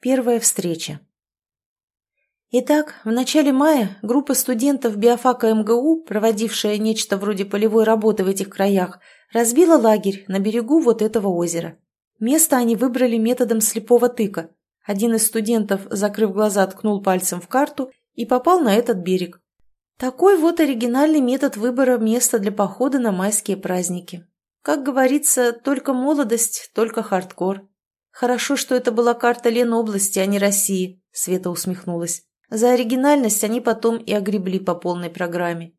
Первая встреча. Итак, в начале мая группа студентов биофака МГУ, проводившая нечто вроде полевой работы в этих краях, разбила лагерь на берегу вот этого озера. Место они выбрали методом слепого тыка. Один из студентов, закрыв глаза, ткнул пальцем в карту и попал на этот берег. Такой вот оригинальный метод выбора места для похода на майские праздники. Как говорится, только молодость, только хардкор. Хорошо, что это была карта Ленобласти, а не России, Света усмехнулась. За оригинальность они потом и огребли по полной программе.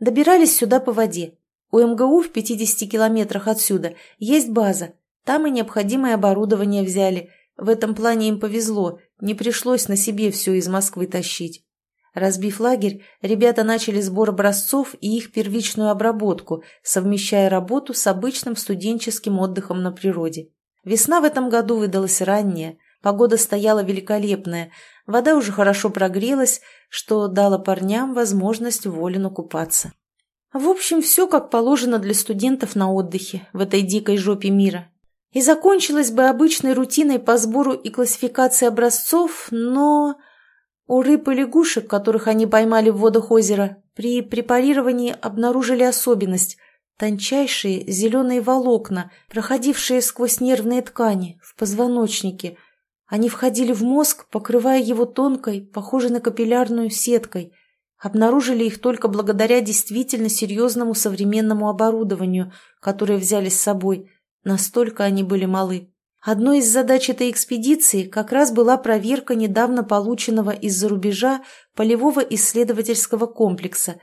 Добирались сюда по воде. У МГУ в 50 километрах отсюда есть база. Там и необходимое оборудование взяли. В этом плане им повезло, не пришлось на себе все из Москвы тащить. Разбив лагерь, ребята начали сбор образцов и их первичную обработку, совмещая работу с обычным студенческим отдыхом на природе. Весна в этом году выдалась ранняя, погода стояла великолепная, Вода уже хорошо прогрелась, что дало парням возможность волю купаться. В общем, все как положено для студентов на отдыхе в этой дикой жопе мира. И закончилось бы обычной рутиной по сбору и классификации образцов, но... У рыб и лягушек, которых они поймали в водах озера, при препарировании обнаружили особенность – тончайшие зеленые волокна, проходившие сквозь нервные ткани, в позвоночнике, они входили в мозг, покрывая его тонкой, похожей на капиллярную сеткой. Обнаружили их только благодаря действительно серьезному современному оборудованию, которое взяли с собой. Настолько они были малы. Одной из задач этой экспедиции как раз была проверка недавно полученного из-за рубежа полевого исследовательского комплекса.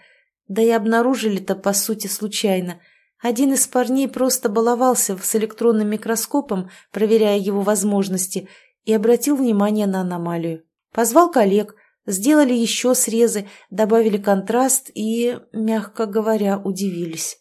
Да и обнаружили-то, по сути, случайно. Один из парней просто баловался с электронным микроскопом, проверяя его возможности, и обратил внимание на аномалию. Позвал коллег, сделали еще срезы, добавили контраст и, мягко говоря, удивились.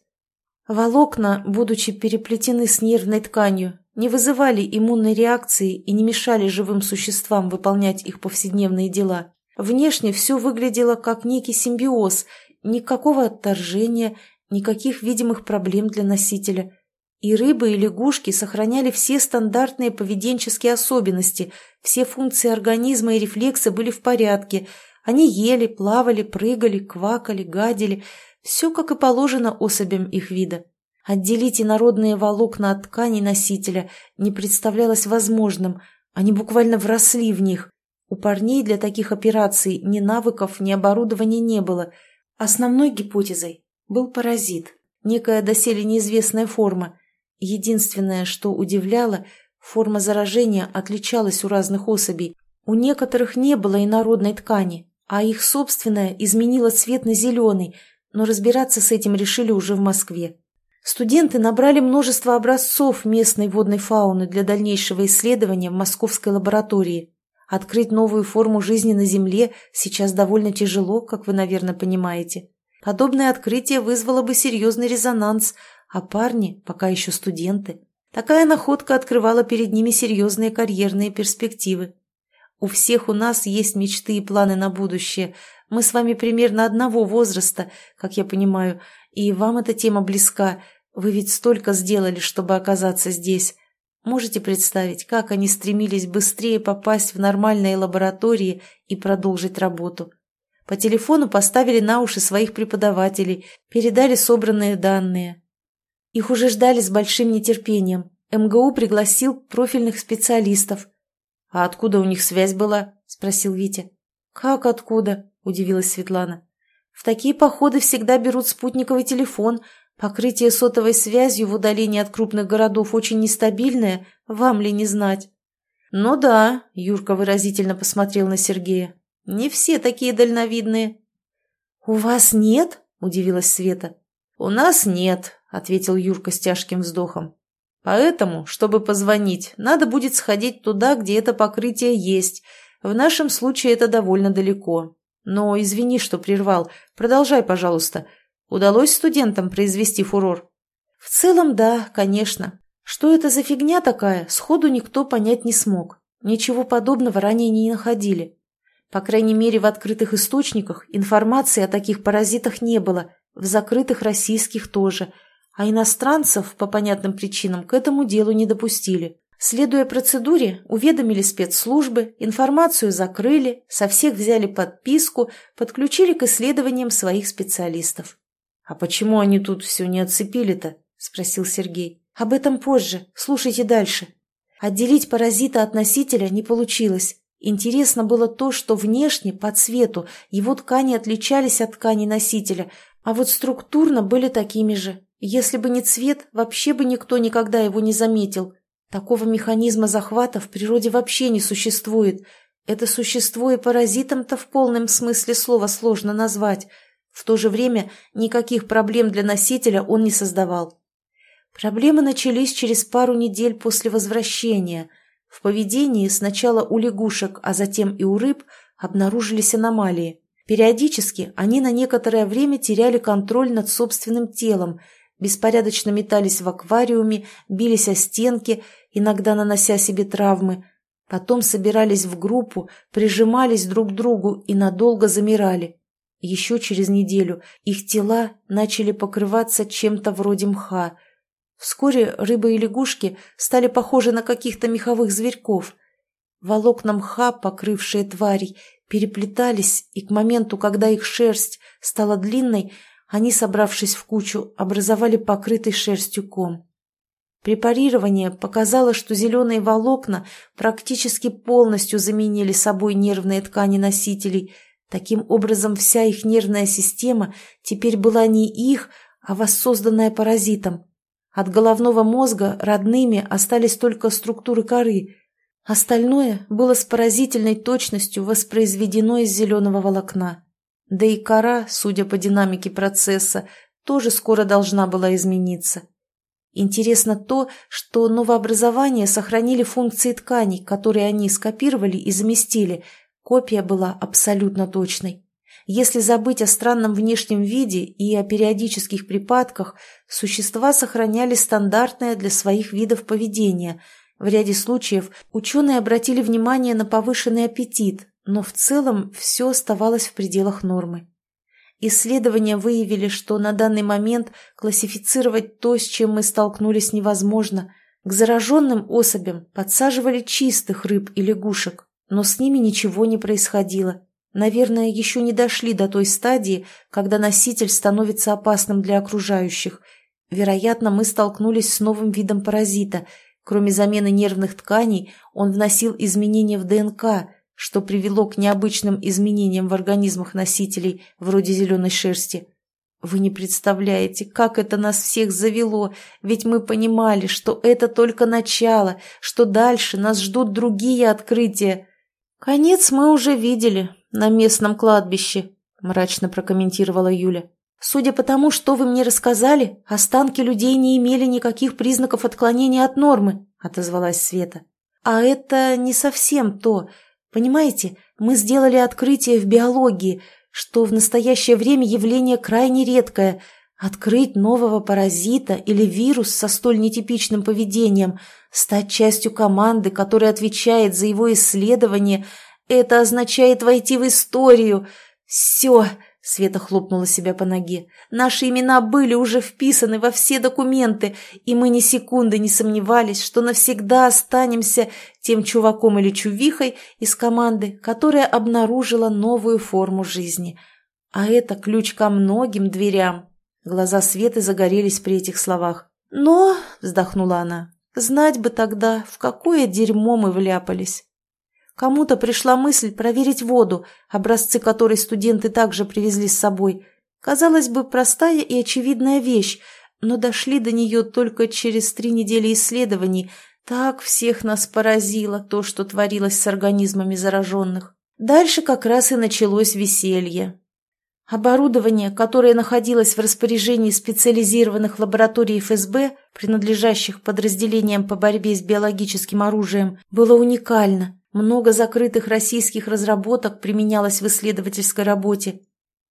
Волокна, будучи переплетены с нервной тканью, не вызывали иммунной реакции и не мешали живым существам выполнять их повседневные дела. Внешне все выглядело как некий симбиоз, никакого отторжения, никаких видимых проблем для носителя – и рыбы, и лягушки сохраняли все стандартные поведенческие особенности, все функции организма и рефлексы были в порядке. Они ели, плавали, прыгали, квакали, гадили. Все, как и положено особям их вида. Отделить инородные волокна от тканей носителя не представлялось возможным. Они буквально вросли в них. У парней для таких операций ни навыков, ни оборудования не было. Основной гипотезой был паразит, некая доселе неизвестная форма, Единственное, что удивляло, форма заражения отличалась у разных особей. У некоторых не было инородной ткани, а их собственная изменила цвет на зеленый, но разбираться с этим решили уже в Москве. Студенты набрали множество образцов местной водной фауны для дальнейшего исследования в московской лаборатории. Открыть новую форму жизни на Земле сейчас довольно тяжело, как вы, наверное, понимаете. Подобное открытие вызвало бы серьезный резонанс, а парни пока еще студенты. Такая находка открывала перед ними серьезные карьерные перспективы. У всех у нас есть мечты и планы на будущее. Мы с вами примерно одного возраста, как я понимаю, и вам эта тема близка. Вы ведь столько сделали, чтобы оказаться здесь. Можете представить, как они стремились быстрее попасть в нормальные лаборатории и продолжить работу. По телефону поставили на уши своих преподавателей, передали собранные данные. Их уже ждали с большим нетерпением. МГУ пригласил профильных специалистов. «А откуда у них связь была?» – спросил Витя. «Как откуда?» – удивилась Светлана. «В такие походы всегда берут спутниковый телефон. Покрытие сотовой связью в удалении от крупных городов очень нестабильное, вам ли не знать?» «Ну да», – Юрка выразительно посмотрел на Сергея. «Не все такие дальновидные». «У вас нет?» – удивилась Света. «У нас нет», — ответил Юрка с тяжким вздохом. «Поэтому, чтобы позвонить, надо будет сходить туда, где это покрытие есть. В нашем случае это довольно далеко. Но извини, что прервал. Продолжай, пожалуйста. Удалось студентам произвести фурор?» «В целом, да, конечно. Что это за фигня такая, сходу никто понять не смог. Ничего подобного ранее не находили. По крайней мере, в открытых источниках информации о таких паразитах не было, в закрытых российских тоже – а иностранцев, по понятным причинам, к этому делу не допустили. Следуя процедуре, уведомили спецслужбы, информацию закрыли, со всех взяли подписку, подключили к исследованиям своих специалистов. «А почему они тут все не отцепили-то?» – спросил Сергей. «Об этом позже. Слушайте дальше. Отделить паразита от носителя не получилось. Интересно было то, что внешне, по цвету, его ткани отличались от ткани носителя, а вот структурно были такими же. Если бы не цвет, вообще бы никто никогда его не заметил. Такого механизма захвата в природе вообще не существует. Это существо и паразитом-то в полном смысле слова сложно назвать. В то же время никаких проблем для носителя он не создавал. Проблемы начались через пару недель после возвращения. В поведении сначала у лягушек, а затем и у рыб обнаружились аномалии. Периодически они на некоторое время теряли контроль над собственным телом, беспорядочно метались в аквариуме, бились о стенки иногда нанося себе травмы, потом собирались в группу, прижимались друг к другу и надолго замирали. Еще через неделю их тела начали покрываться чем-то вроде мха. Вскоре рыбы и лягушки стали похожи на каких-то меховых зверьков. Волокна мха, покрывшие тварей, переплетались, и к моменту, когда их шерсть стала длинной, они, собравшись в кучу, образовали покрытый шерстью ком. Препарирование показало, что зеленые волокна практически полностью заменили собой нервные ткани носителей. Таким образом, вся их нервная система теперь была не их, а воссозданная паразитом. От головного мозга родными остались только структуры коры. Остальное было с поразительной точностью воспроизведено из зеленого волокна. Да и кора, судя по динамике процесса, тоже скоро должна была измениться. Интересно то, что новообразования сохранили функции тканей, которые они скопировали и заместили. Копия была абсолютно точной. Если забыть о странном внешнем виде и о периодических припадках, существа сохраняли стандартное для своих видов поведение. В ряде случаев ученые обратили внимание на повышенный аппетит, но в целом все оставалось в пределах нормы. Исследования выявили, что на данный момент классифицировать то, с чем мы столкнулись, невозможно. К зараженным особям подсаживали чистых рыб и лягушек, но с ними ничего не происходило. Наверное, еще не дошли до той стадии, когда носитель становится опасным для окружающих. Вероятно, мы столкнулись с новым видом паразита. Кроме замены нервных тканей, он вносил изменения в ДНК – что привело к необычным изменениям в организмах носителей, вроде зеленой шерсти. Вы не представляете, как это нас всех завело, ведь мы понимали, что это только начало, что дальше нас ждут другие открытия. Конец мы уже видели на местном кладбище, мрачно прокомментировала Юля. Судя по тому, что вы мне рассказали, останки людей не имели никаких признаков отклонения от нормы, отозвалась Света. А это не совсем то. Понимаете, мы сделали открытие в биологии, что в настоящее время явление крайне редкое. Открыть нового паразита или вирус со столь нетипичным поведением, стать частью команды, которая отвечает за его исследование, это означает войти в историю. Все, Света хлопнула себя по ноге. «Наши имена были уже вписаны во все документы, и мы ни секунды не сомневались, что навсегда останемся тем чуваком или чувихой из команды, которая обнаружила новую форму жизни. А это ключ ко многим дверям». Глаза Светы загорелись при этих словах. «Но», — вздохнула она, — «знать бы тогда, в какое дерьмо мы вляпались». Кому-то пришла мысль проверить воду, образцы которой студенты также привезли с собой. Казалось бы, простая и очевидная вещь, но дошли до нее только через три недели исследований. Так всех нас поразило то, что творилось с организмами зараженных. Дальше как раз и началось веселье. Оборудование, которое находилось в распоряжении специализированных лабораторий ФСБ, принадлежащих подразделениям по борьбе с биологическим оружием, было уникально. Много закрытых российских разработок применялось в исследовательской работе.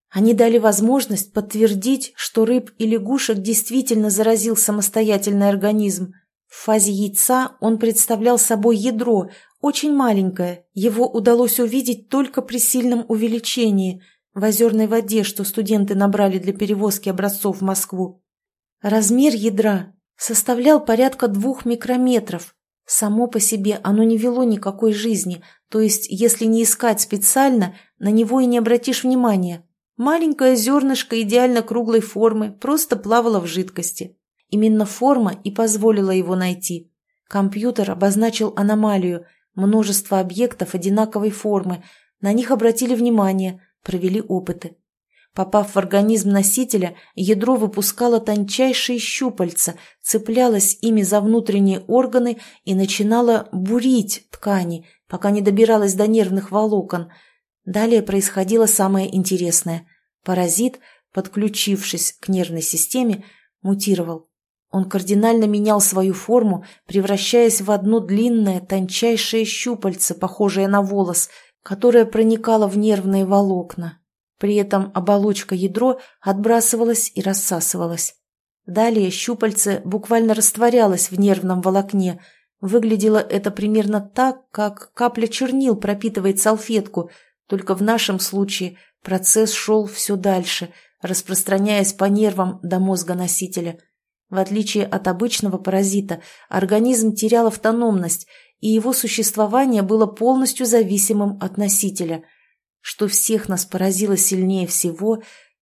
Они дали возможность подтвердить, что рыб и лягушек действительно заразил самостоятельный организм. В фазе яйца он представлял собой ядро, очень маленькое. Его удалось увидеть только при сильном увеличении в озерной воде, что студенты набрали для перевозки образцов в Москву. Размер ядра составлял порядка двух микрометров, Само по себе оно не вело никакой жизни, то есть, если не искать специально, на него и не обратишь внимания. Маленькое зернышко идеально круглой формы просто плавало в жидкости. Именно форма и позволила его найти. Компьютер обозначил аномалию, множество объектов одинаковой формы, на них обратили внимание, провели опыты. Попав в организм носителя, ядро выпускало тончайшие щупальца, цеплялось ими за внутренние органы и начинало бурить ткани, пока не добиралось до нервных волокон – Далее происходило самое интересное. Паразит, подключившись к нервной системе, мутировал. Он кардинально менял свою форму, превращаясь в одно длинное, тончайшее щупальце, похожее на волос, которое проникало в нервные волокна. При этом оболочка ядро отбрасывалась и рассасывалась. Далее щупальце буквально растворялось в нервном волокне. Выглядело это примерно так, как капля чернил пропитывает салфетку – только в нашем случае процесс шел все дальше, распространяясь по нервам до мозга носителя. В отличие от обычного паразита, организм терял автономность, и его существование было полностью зависимым от носителя. Что всех нас поразило сильнее всего,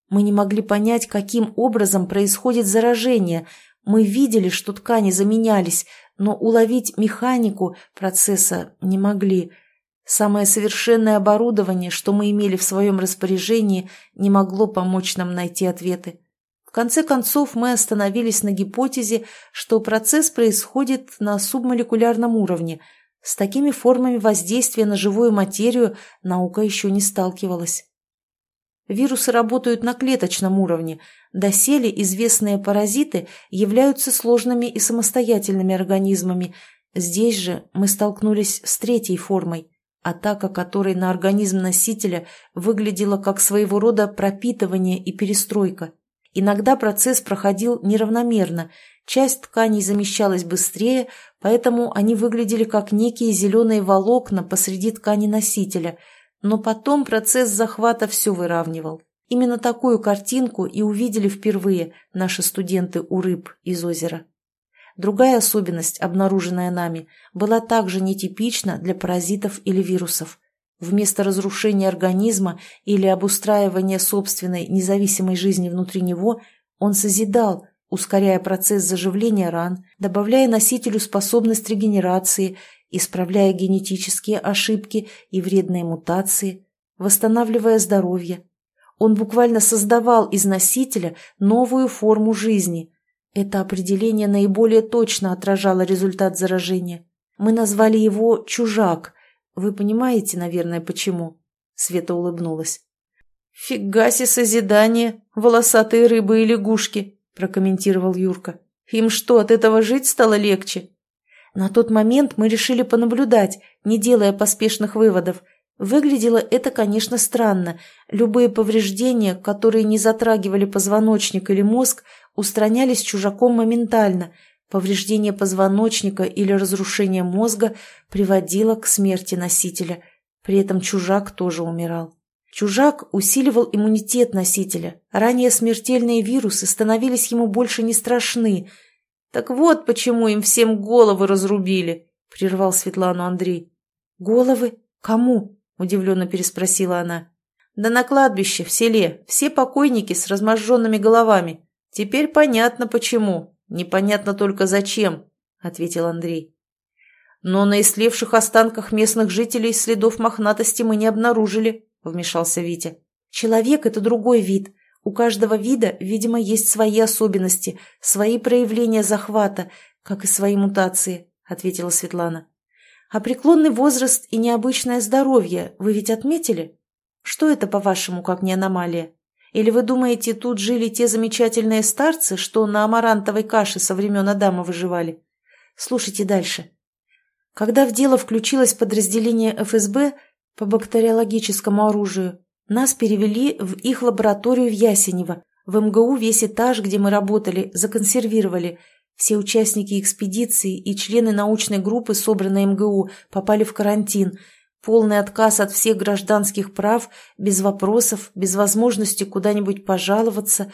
мы не могли понять, каким образом происходит заражение. Мы видели, что ткани заменялись, но уловить механику процесса не могли – Самое совершенное оборудование, что мы имели в своем распоряжении, не могло помочь нам найти ответы. В конце концов, мы остановились на гипотезе, что процесс происходит на субмолекулярном уровне. С такими формами воздействия на живую материю наука еще не сталкивалась. Вирусы работают на клеточном уровне. Доселе известные паразиты являются сложными и самостоятельными организмами. Здесь же мы столкнулись с третьей формой – атака которой на организм носителя выглядела как своего рода пропитывание и перестройка. Иногда процесс проходил неравномерно, часть тканей замещалась быстрее, поэтому они выглядели как некие зеленые волокна посреди ткани носителя, но потом процесс захвата все выравнивал. Именно такую картинку и увидели впервые наши студенты у рыб из озера. Другая особенность, обнаруженная нами, была также нетипична для паразитов или вирусов. Вместо разрушения организма или обустраивания собственной независимой жизни внутри него, он созидал, ускоряя процесс заживления ран, добавляя носителю способность регенерации, исправляя генетические ошибки и вредные мутации, восстанавливая здоровье. Он буквально создавал из носителя новую форму жизни – это определение наиболее точно отражало результат заражения. Мы назвали его «чужак». Вы понимаете, наверное, почему?» Света улыбнулась. «Фига себе созидание, волосатые рыбы и лягушки», прокомментировал Юрка. «Им что, от этого жить стало легче?» На тот момент мы решили понаблюдать, не делая поспешных выводов. Выглядело это, конечно, странно. Любые повреждения, которые не затрагивали позвоночник или мозг, устранялись чужаком моментально. Повреждение позвоночника или разрушение мозга приводило к смерти носителя. При этом чужак тоже умирал. Чужак усиливал иммунитет носителя. Ранее смертельные вирусы становились ему больше не страшны. «Так вот почему им всем головы разрубили», — прервал Светлану Андрей. «Головы? Кому?» — удивленно переспросила она. «Да на кладбище, в селе, все покойники с разможженными головами. «Теперь понятно, почему. Непонятно только зачем», — ответил Андрей. «Но на истлевших останках местных жителей следов мохнатости мы не обнаружили», — вмешался Витя. «Человек — это другой вид. У каждого вида, видимо, есть свои особенности, свои проявления захвата, как и свои мутации», — ответила Светлана. «А преклонный возраст и необычное здоровье вы ведь отметили? Что это, по-вашему, как не аномалия?» Или вы думаете, тут жили те замечательные старцы, что на амарантовой каше со времен Адама выживали? Слушайте дальше. Когда в дело включилось подразделение ФСБ по бактериологическому оружию, нас перевели в их лабораторию в Ясенево. В МГУ весь этаж, где мы работали, законсервировали. Все участники экспедиции и члены научной группы, собранной МГУ, попали в карантин – Полный отказ от всех гражданских прав, без вопросов, без возможности куда-нибудь пожаловаться.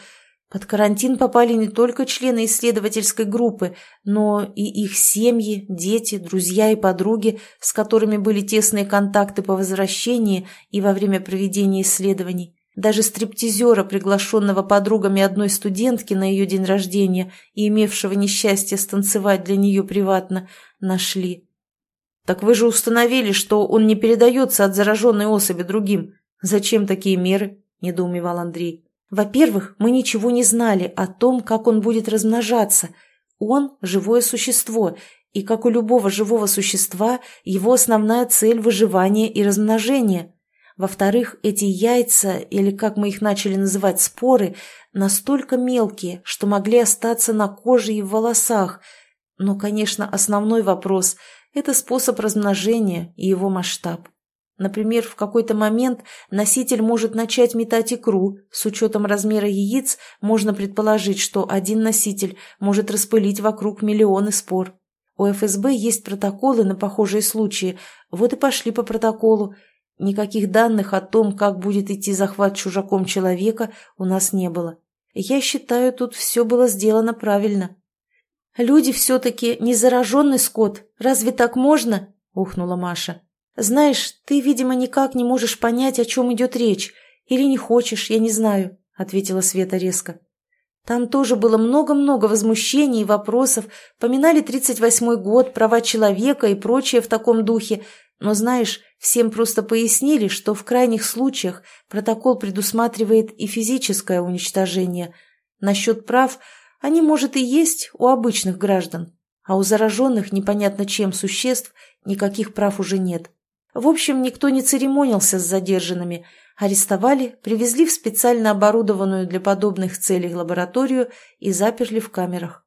Под карантин попали не только члены исследовательской группы, но и их семьи, дети, друзья и подруги, с которыми были тесные контакты по возвращении и во время проведения исследований. Даже стриптизера, приглашенного подругами одной студентки на ее день рождения и имевшего несчастье станцевать для нее приватно, нашли. «Так вы же установили, что он не передается от зараженной особи другим. Зачем такие меры?» – недоумевал Андрей. Во-первых, мы ничего не знали о том, как он будет размножаться. Он – живое существо, и, как у любого живого существа, его основная цель – выживание и размножение. Во-вторых, эти яйца, или как мы их начали называть, споры, настолько мелкие, что могли остаться на коже и в волосах. Но, конечно, основной вопрос – это способ размножения и его масштаб. Например, в какой-то момент носитель может начать метать икру. С учетом размера яиц можно предположить, что один носитель может распылить вокруг миллионы спор. У ФСБ есть протоколы на похожие случаи, вот и пошли по протоколу. Никаких данных о том, как будет идти захват чужаком человека, у нас не было. Я считаю, тут все было сделано правильно. «Люди все-таки не зараженный скот. Разве так можно?» – ухнула Маша. «Знаешь, ты, видимо, никак не можешь понять, о чем идет речь. Или не хочешь, я не знаю», — ответила Света резко. Там тоже было много-много возмущений и вопросов, поминали 38-й год, права человека и прочее в таком духе, но, знаешь, всем просто пояснили, что в крайних случаях протокол предусматривает и физическое уничтожение. Насчет прав они, может, и есть у обычных граждан, а у зараженных непонятно чем существ никаких прав уже нет. В общем, никто не церемонился с задержанными. Арестовали, привезли в специально оборудованную для подобных целей лабораторию и заперли в камерах.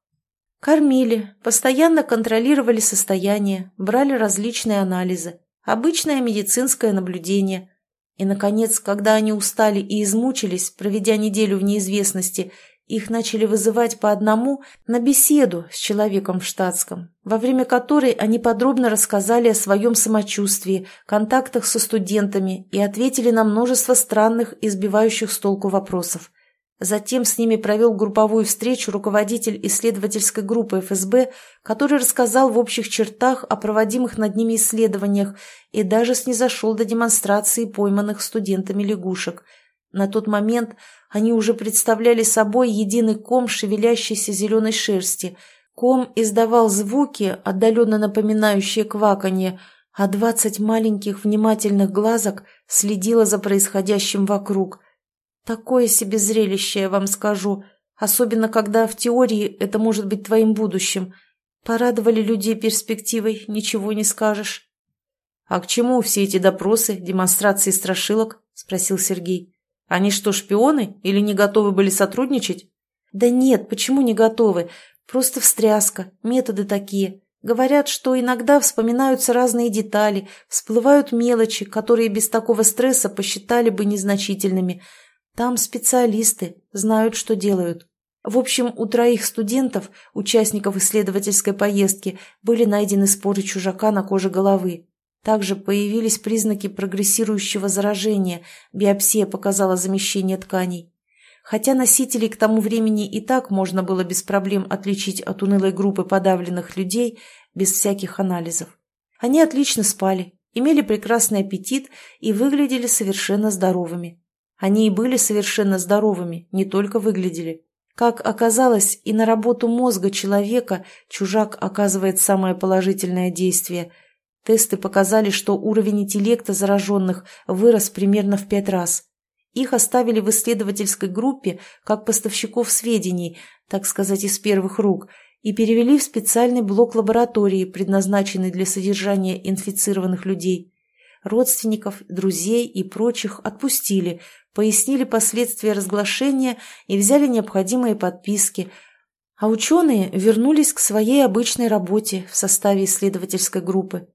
Кормили, постоянно контролировали состояние, брали различные анализы, обычное медицинское наблюдение. И, наконец, когда они устали и измучились, проведя неделю в неизвестности, их начали вызывать по одному на беседу с человеком в штатском, во время которой они подробно рассказали о своем самочувствии, контактах со студентами и ответили на множество странных и сбивающих с толку вопросов. Затем с ними провел групповую встречу руководитель исследовательской группы ФСБ, который рассказал в общих чертах о проводимых над ними исследованиях и даже снизошел до демонстрации пойманных студентами лягушек. На тот момент они уже представляли собой единый ком шевелящейся зеленой шерсти. Ком издавал звуки, отдаленно напоминающие кваканье, а двадцать маленьких внимательных глазок следило за происходящим вокруг. Такое себе зрелище, я вам скажу, особенно когда в теории это может быть твоим будущим. Порадовали людей перспективой, ничего не скажешь. — А к чему все эти допросы, демонстрации страшилок? — спросил Сергей. Они что, шпионы или не готовы были сотрудничать? Да нет, почему не готовы? Просто встряска, методы такие. Говорят, что иногда вспоминаются разные детали, всплывают мелочи, которые без такого стресса посчитали бы незначительными. Там специалисты, знают, что делают. В общем, у троих студентов, участников исследовательской поездки, были найдены споры чужака на коже головы. Также появились признаки прогрессирующего заражения, биопсия показала замещение тканей. Хотя носителей к тому времени и так можно было без проблем отличить от унылой группы подавленных людей без всяких анализов. Они отлично спали, имели прекрасный аппетит и выглядели совершенно здоровыми. Они и были совершенно здоровыми, не только выглядели. Как оказалось, и на работу мозга человека чужак оказывает самое положительное действие – Тесты показали, что уровень интеллекта зараженных вырос примерно в пять раз. Их оставили в исследовательской группе как поставщиков сведений, так сказать, из первых рук, и перевели в специальный блок лаборатории, предназначенный для содержания инфицированных людей. Родственников, друзей и прочих отпустили, пояснили последствия разглашения и взяли необходимые подписки, а ученые вернулись к своей обычной работе в составе исследовательской группы.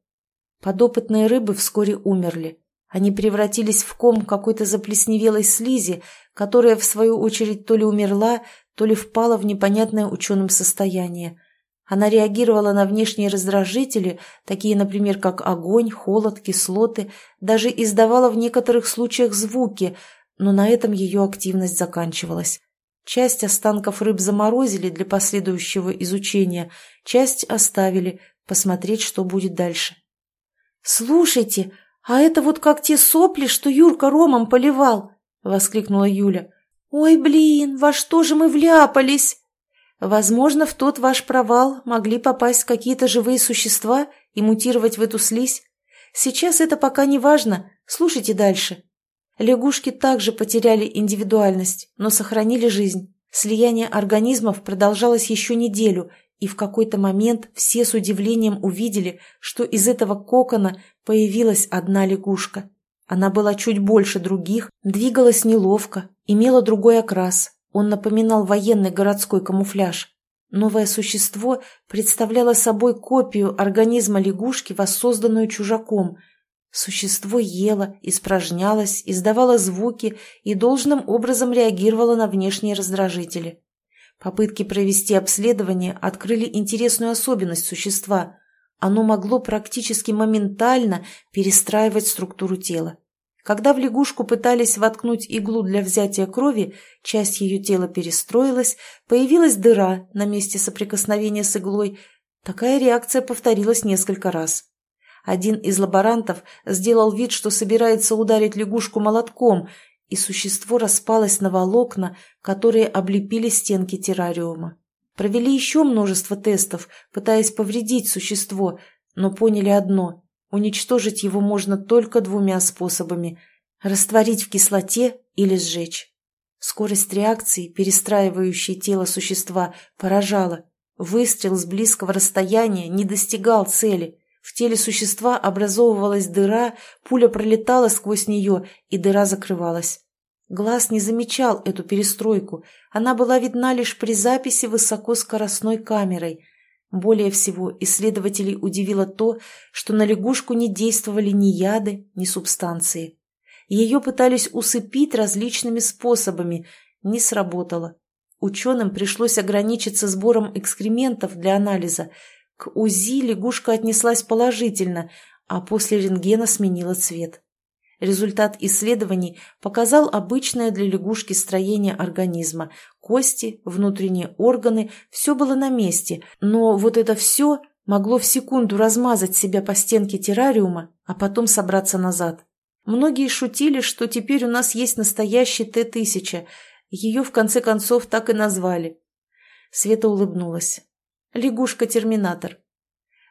Подопытные рыбы вскоре умерли. Они превратились в ком какой-то заплесневелой слизи, которая, в свою очередь, то ли умерла, то ли впала в непонятное ученым состояние. Она реагировала на внешние раздражители, такие, например, как огонь, холод, кислоты, даже издавала в некоторых случаях звуки, но на этом ее активность заканчивалась. Часть останков рыб заморозили для последующего изучения, часть оставили, посмотреть, что будет дальше. «Слушайте, а это вот как те сопли, что Юрка ромом поливал!» — воскликнула Юля. «Ой, блин, во что же мы вляпались?» «Возможно, в тот ваш провал могли попасть какие-то живые существа и мутировать в эту слизь. Сейчас это пока не важно, слушайте дальше». Лягушки также потеряли индивидуальность, но сохранили жизнь. Слияние организмов продолжалось еще неделю, и в какой-то момент все с удивлением увидели, что из этого кокона появилась одна лягушка. Она была чуть больше других, двигалась неловко, имела другой окрас. Он напоминал военный городской камуфляж. Новое существо представляло собой копию организма лягушки, воссозданную чужаком. Существо ело, испражнялось, издавало звуки и должным образом реагировало на внешние раздражители. Попытки провести обследование открыли интересную особенность существа. Оно могло практически моментально перестраивать структуру тела. Когда в лягушку пытались воткнуть иглу для взятия крови, часть ее тела перестроилась, появилась дыра на месте соприкосновения с иглой. Такая реакция повторилась несколько раз. Один из лаборантов сделал вид, что собирается ударить лягушку молотком, и существо распалось на волокна, которые облепили стенки террариума. Провели еще множество тестов, пытаясь повредить существо, но поняли одно – уничтожить его можно только двумя способами – растворить в кислоте или сжечь. Скорость реакции, перестраивающей тело существа, поражала. Выстрел с близкого расстояния не достигал цели. В теле существа образовывалась дыра, пуля пролетала сквозь нее, и дыра закрывалась. Глаз не замечал эту перестройку, она была видна лишь при записи высокоскоростной камерой. Более всего исследователей удивило то, что на лягушку не действовали ни яды, ни субстанции. Ее пытались усыпить различными способами, не сработало. Ученым пришлось ограничиться сбором экскрементов для анализа. К УЗИ лягушка отнеслась положительно, а после рентгена сменила цвет. Результат исследований показал обычное для лягушки строение организма. Кости, внутренние органы – все было на месте, но вот это все могло в секунду размазать себя по стенке террариума, а потом собраться назад. Многие шутили, что теперь у нас есть настоящий Т-1000. Ее, в конце концов, так и назвали. Света улыбнулась. Лягушка-терминатор.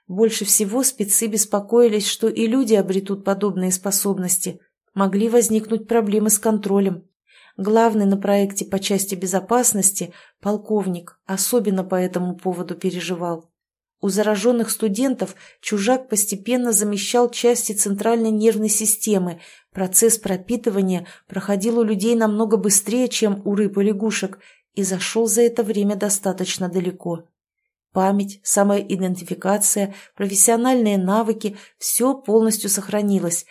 Больше всего спецы беспокоились, что и люди обретут подобные способности. Могли возникнуть проблемы с контролем. Главный на проекте по части безопасности, полковник, особенно по этому поводу переживал. У зараженных студентов чужак постепенно замещал части центральной нервной системы. Процесс пропитывания проходил у людей намного быстрее, чем у рыб и лягушек, и зашел за это время достаточно далеко. Память, самоидентификация, профессиональные навыки – все полностью сохранилось,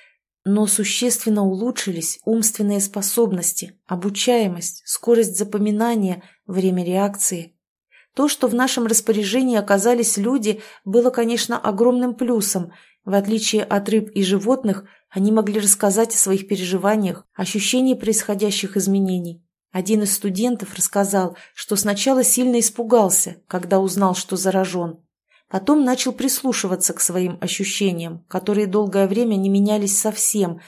но существенно улучшились умственные способности, обучаемость, скорость запоминания, время реакции. То, что в нашем распоряжении оказались люди, было, конечно, огромным плюсом. В отличие от рыб и животных, они могли рассказать о своих переживаниях, ощущении происходящих изменений. Один из студентов рассказал, что сначала сильно испугался, когда узнал, что заражен. Потом начал прислушиваться к своим ощущениям, которые долгое время не менялись совсем,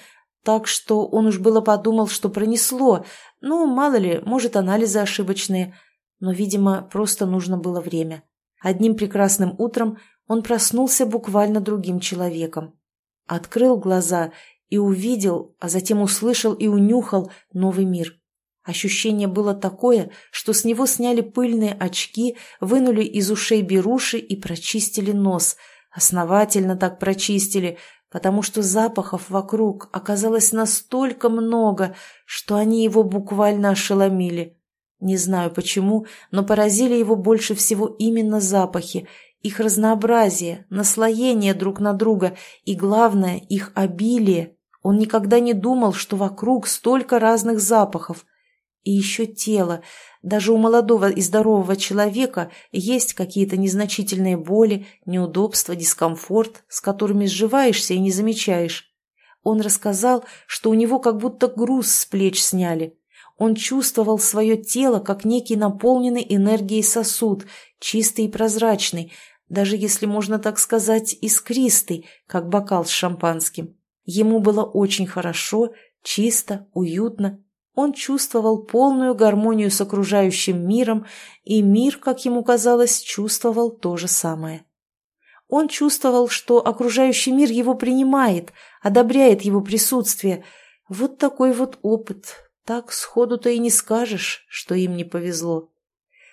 так что он уж было подумал, что пронесло, ну, мало ли, может, анализы ошибочные, но, видимо, просто нужно было время. Одним прекрасным утром он проснулся буквально другим человеком. Открыл глаза и увидел, а затем услышал и унюхал новый мир. Ощущение было такое, что с него сняли пыльные очки, вынули из ушей беруши и прочистили нос. Основательно так прочистили, потому что запахов вокруг оказалось настолько много, что они его буквально ошеломили. Не знаю почему, но поразили его больше всего именно запахи, их разнообразие, наслоение друг на друга и, главное, их обилие. Он никогда не думал, что вокруг столько разных запахов – и еще тело. Даже у молодого и здорового человека есть какие-то незначительные боли, неудобства, дискомфорт, с которыми сживаешься и не замечаешь. Он рассказал, что у него как будто груз с плеч сняли. Он чувствовал свое тело как некий наполненный энергией сосуд, чистый и прозрачный, даже если можно так сказать, искристый, как бокал с шампанским. Ему было очень хорошо, чисто, уютно. Он чувствовал полную гармонию с окружающим миром, и мир, как ему казалось, чувствовал то же самое. Он чувствовал, что окружающий мир его принимает, одобряет его присутствие. Вот такой вот опыт. Так сходу-то и не скажешь, что им не повезло.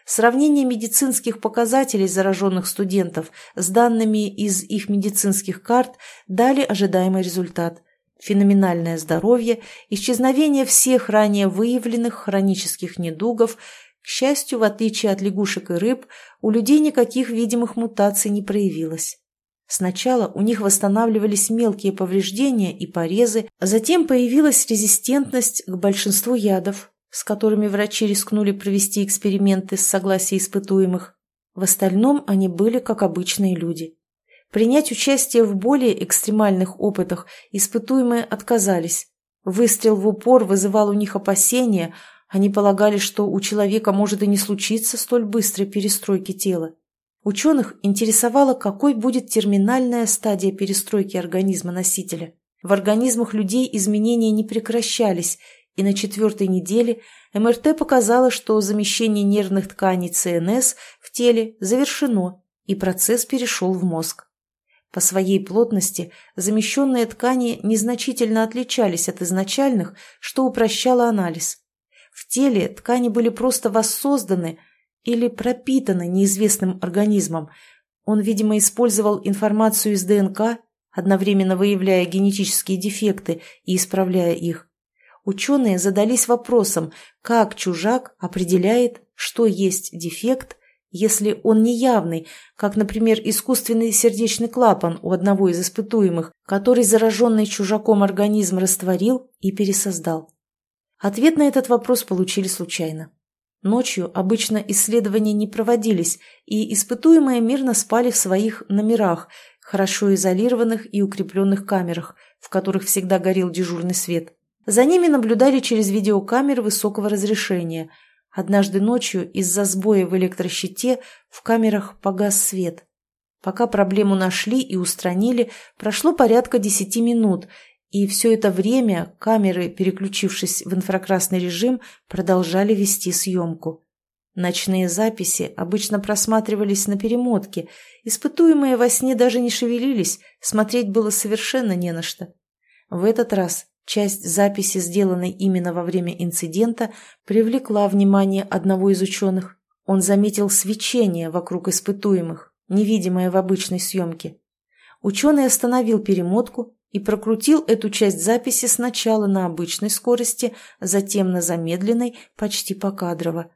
Сравнение медицинских показателей зараженных студентов с данными из их медицинских карт дали ожидаемый результат. Феноменальное здоровье, исчезновение всех ранее выявленных хронических недугов, к счастью, в отличие от лягушек и рыб, у людей никаких видимых мутаций не проявилось. Сначала у них восстанавливались мелкие повреждения и порезы, а затем появилась резистентность к большинству ядов, с которыми врачи рискнули провести эксперименты с согласия испытуемых. В остальном они были как обычные люди. Принять участие в более экстремальных опытах испытуемые отказались. Выстрел в упор вызывал у них опасения, они полагали, что у человека может и не случиться столь быстрой перестройки тела. Ученых интересовало, какой будет терминальная стадия перестройки организма носителя. В организмах людей изменения не прекращались, и на четвертой неделе МРТ показало, что замещение нервных тканей ЦНС в теле завершено, и процесс перешел в мозг. По своей плотности замещенные ткани незначительно отличались от изначальных, что упрощало анализ. В теле ткани были просто воссозданы или пропитаны неизвестным организмом. Он, видимо, использовал информацию из ДНК, одновременно выявляя генетические дефекты и исправляя их ученые задались вопросом, как чужак определяет, что есть дефект, если он неявный, как, например, искусственный сердечный клапан у одного из испытуемых, который зараженный чужаком организм растворил и пересоздал. Ответ на этот вопрос получили случайно. Ночью обычно исследования не проводились, и испытуемые мирно спали в своих номерах, хорошо изолированных и укрепленных камерах, в которых всегда горел дежурный свет. За ними наблюдали через видеокамеры высокого разрешения. Однажды ночью из-за сбоя в электрощите в камерах погас свет. Пока проблему нашли и устранили, прошло порядка десяти минут, и все это время камеры, переключившись в инфракрасный режим, продолжали вести съемку. Ночные записи обычно просматривались на перемотке, испытуемые во сне даже не шевелились, смотреть было совершенно не на что. В этот раз Часть записи, сделанной именно во время инцидента, привлекла внимание одного из ученых. Он заметил свечение вокруг испытуемых, невидимое в обычной съемке. Ученый остановил перемотку и прокрутил эту часть записи сначала на обычной скорости, затем на замедленной, почти покадрово.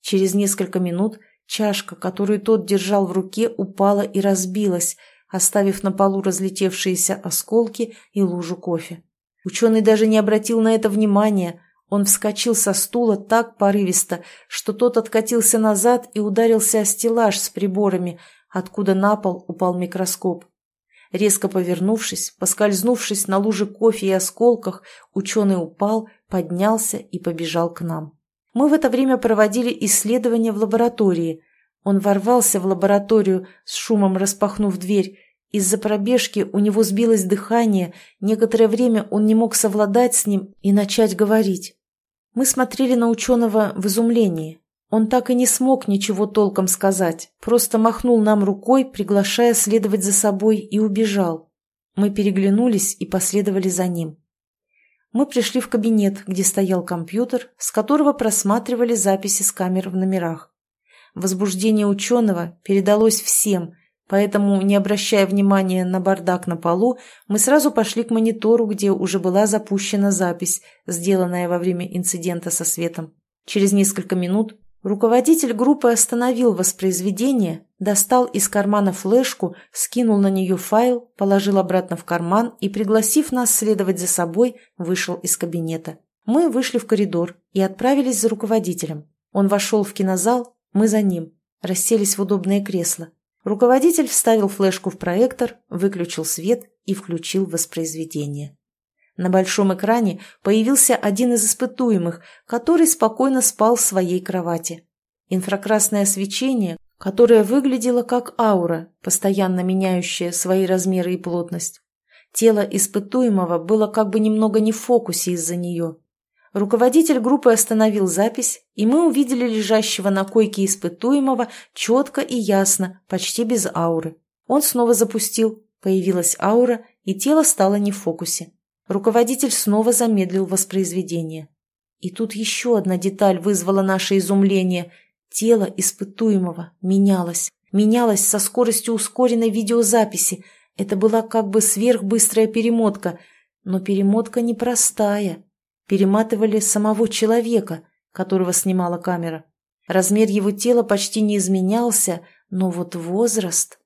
Через несколько минут чашка, которую тот держал в руке, упала и разбилась, оставив на полу разлетевшиеся осколки и лужу кофе. Ученый даже не обратил на это внимания. Он вскочил со стула так порывисто, что тот откатился назад и ударился о стеллаж с приборами, откуда на пол упал микроскоп. Резко повернувшись, поскользнувшись на луже кофе и осколках, ученый упал, поднялся и побежал к нам. Мы в это время проводили исследования в лаборатории. Он ворвался в лабораторию, с шумом распахнув дверь, из-за пробежки у него сбилось дыхание, некоторое время он не мог совладать с ним и начать говорить. Мы смотрели на ученого в изумлении. Он так и не смог ничего толком сказать, просто махнул нам рукой, приглашая следовать за собой, и убежал. Мы переглянулись и последовали за ним. Мы пришли в кабинет, где стоял компьютер, с которого просматривали записи с камер в номерах. Возбуждение ученого передалось всем – Поэтому, не обращая внимания на бардак на полу, мы сразу пошли к монитору, где уже была запущена запись, сделанная во время инцидента со светом. Через несколько минут руководитель группы остановил воспроизведение, достал из кармана флешку, скинул на нее файл, положил обратно в карман и, пригласив нас следовать за собой, вышел из кабинета. Мы вышли в коридор и отправились за руководителем. Он вошел в кинозал, мы за ним, расселись в удобное кресло. Руководитель вставил флешку в проектор, выключил свет и включил воспроизведение. На большом экране появился один из испытуемых, который спокойно спал в своей кровати. Инфракрасное свечение, которое выглядело как аура, постоянно меняющая свои размеры и плотность. Тело испытуемого было как бы немного не в фокусе из-за нее. Руководитель группы остановил запись, и мы увидели лежащего на койке испытуемого четко и ясно, почти без ауры. Он снова запустил, появилась аура, и тело стало не в фокусе. Руководитель снова замедлил воспроизведение. И тут еще одна деталь вызвала наше изумление. Тело испытуемого менялось. Менялось со скоростью ускоренной видеозаписи. Это была как бы сверхбыстрая перемотка. Но перемотка непростая. Перематывали самого человека, которого снимала камера. Размер его тела почти не изменялся, но вот возраст...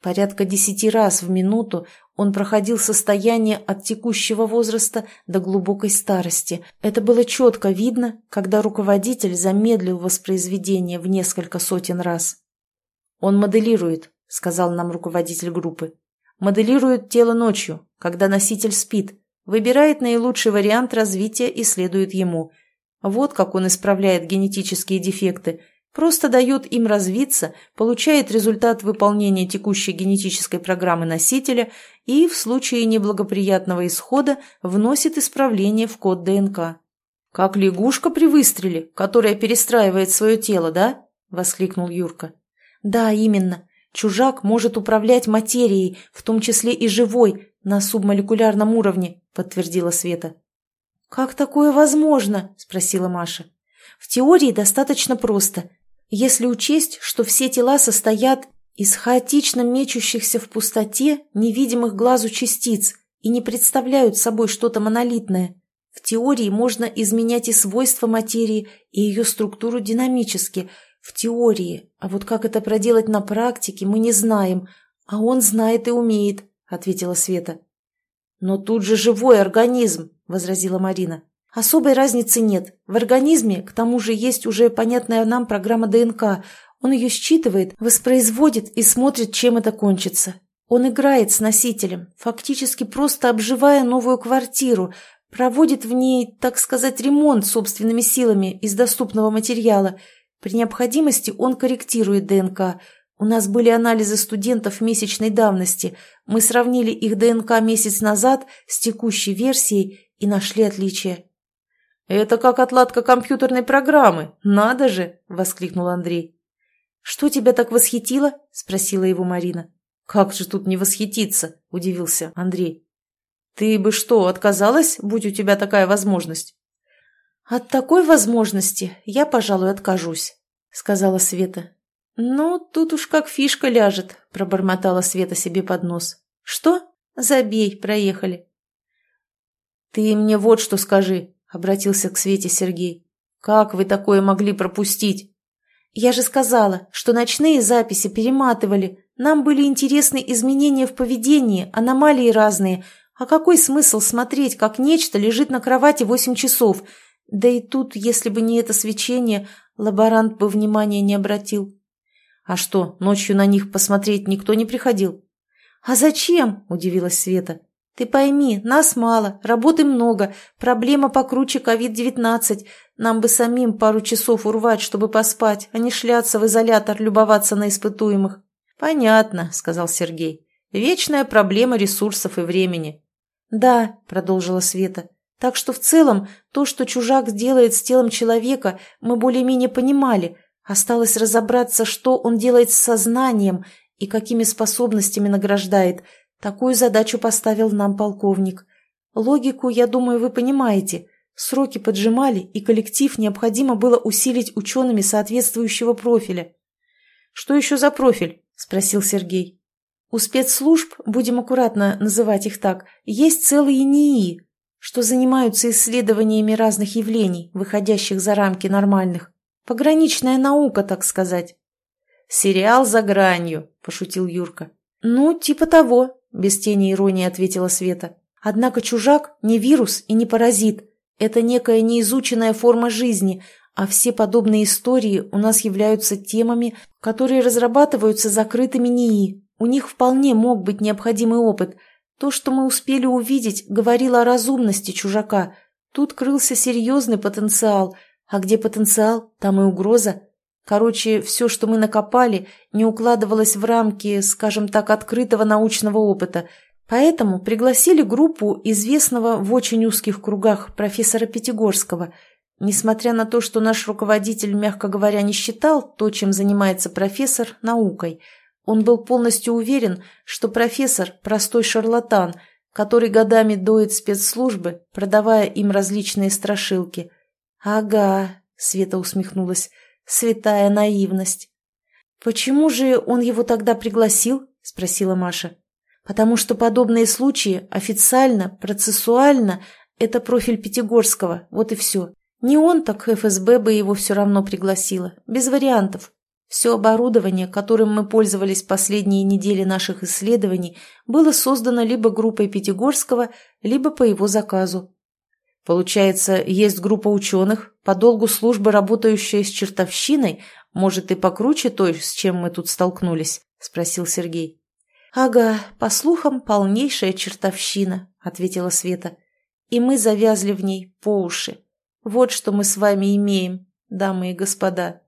Порядка десяти раз в минуту он проходил состояние от текущего возраста до глубокой старости. Это было четко видно, когда руководитель замедлил воспроизведение в несколько сотен раз. «Он моделирует», — сказал нам руководитель группы. «Моделирует тело ночью, когда носитель спит, выбирает наилучший вариант развития и следует ему. Вот как он исправляет генетические дефекты — просто дает им развиться, получает результат выполнения текущей генетической программы носителя и в случае неблагоприятного исхода вносит исправление в код ДНК. «Как лягушка при выстреле, которая перестраивает свое тело, да?» – воскликнул Юрка. «Да, именно. Чужак может управлять материей, в том числе и живой, на субмолекулярном уровне», – подтвердила Света. «Как такое возможно?» – спросила Маша. «В теории достаточно просто. Если учесть, что все тела состоят из хаотично мечущихся в пустоте невидимых глазу частиц и не представляют собой что-то монолитное, в теории можно изменять и свойства материи, и ее структуру динамически, в теории, а вот как это проделать на практике, мы не знаем, а он знает и умеет, ответила Света. Но тут же живой организм, возразила Марина. Особой разницы нет. В организме, к тому же, есть уже понятная нам программа ДНК. Он ее считывает, воспроизводит и смотрит, чем это кончится. Он играет с носителем, фактически просто обживая новую квартиру, проводит в ней, так сказать, ремонт собственными силами из доступного материала. При необходимости он корректирует ДНК. У нас были анализы студентов месячной давности. Мы сравнили их ДНК месяц назад с текущей версией и нашли отличия. «Это как отладка компьютерной программы, надо же!» – воскликнул Андрей. «Что тебя так восхитило?» – спросила его Марина. «Как же тут не восхититься?» – удивился Андрей. «Ты бы что, отказалась, будь у тебя такая возможность?» «От такой возможности я, пожалуй, откажусь», — сказала Света. «Ну, тут уж как фишка ляжет», — пробормотала Света себе под нос. «Что? Забей, проехали». «Ты мне вот что скажи», — обратился к Свете Сергей. «Как вы такое могли пропустить?» «Я же сказала, что ночные записи перематывали. Нам были интересны изменения в поведении, аномалии разные. А какой смысл смотреть, как нечто лежит на кровати восемь часов? Да и тут, если бы не это свечение, лаборант бы внимания не обратил». «А что, ночью на них посмотреть никто не приходил?» «А зачем?» – удивилась Света. Ты пойми, нас мало, работы много, проблема покруче ковид-19. Нам бы самим пару часов урвать, чтобы поспать, а не шляться в изолятор, любоваться на испытуемых. Понятно, сказал Сергей. Вечная проблема ресурсов и времени. Да, продолжила Света. Так что в целом то, что чужак делает с телом человека, мы более-менее понимали. Осталось разобраться, что он делает с сознанием и какими способностями награждает – Такую задачу поставил нам полковник. Логику, я думаю, вы понимаете. Сроки поджимали, и коллектив необходимо было усилить учеными соответствующего профиля. «Что еще за профиль?» – спросил Сергей. «У спецслужб, будем аккуратно называть их так, есть целые НИИ, что занимаются исследованиями разных явлений, выходящих за рамки нормальных. Пограничная наука, так сказать». «Сериал «За гранью», – пошутил Юрка. «Ну, типа того», – без тени иронии ответила Света. «Однако чужак не вирус и не паразит. Это некая неизученная форма жизни, а все подобные истории у нас являются темами, которые разрабатываются закрытыми НИИ. У них вполне мог быть необходимый опыт. То, что мы успели увидеть, говорило о разумности чужака. Тут крылся серьезный потенциал, а где потенциал, там и угроза. Короче, все, что мы накопали, не укладывалось в рамки, скажем так, открытого научного опыта. Поэтому пригласили группу известного в очень узких кругах профессора Пятигорского. Несмотря на то, что наш руководитель, мягко говоря, не считал то, чем занимается профессор, наукой – он был полностью уверен, что профессор – простой шарлатан, который годами доит спецслужбы, продавая им различные страшилки. «Ага», – Света усмехнулась, – «святая наивность». «Почему же он его тогда пригласил?» – спросила Маша. «Потому что подобные случаи официально, процессуально – это профиль Пятигорского, вот и все. Не он, так ФСБ бы его все равно пригласила, без вариантов». Все оборудование, которым мы пользовались последние недели наших исследований, было создано либо группой Пятигорского, либо по его заказу. Получается, есть группа ученых, по долгу службы работающая с чертовщиной, может и покруче той, с чем мы тут столкнулись, спросил Сергей. Ага, по слухам, полнейшая чертовщина, ответила Света. И мы завязли в ней по уши. Вот что мы с вами имеем, дамы и господа.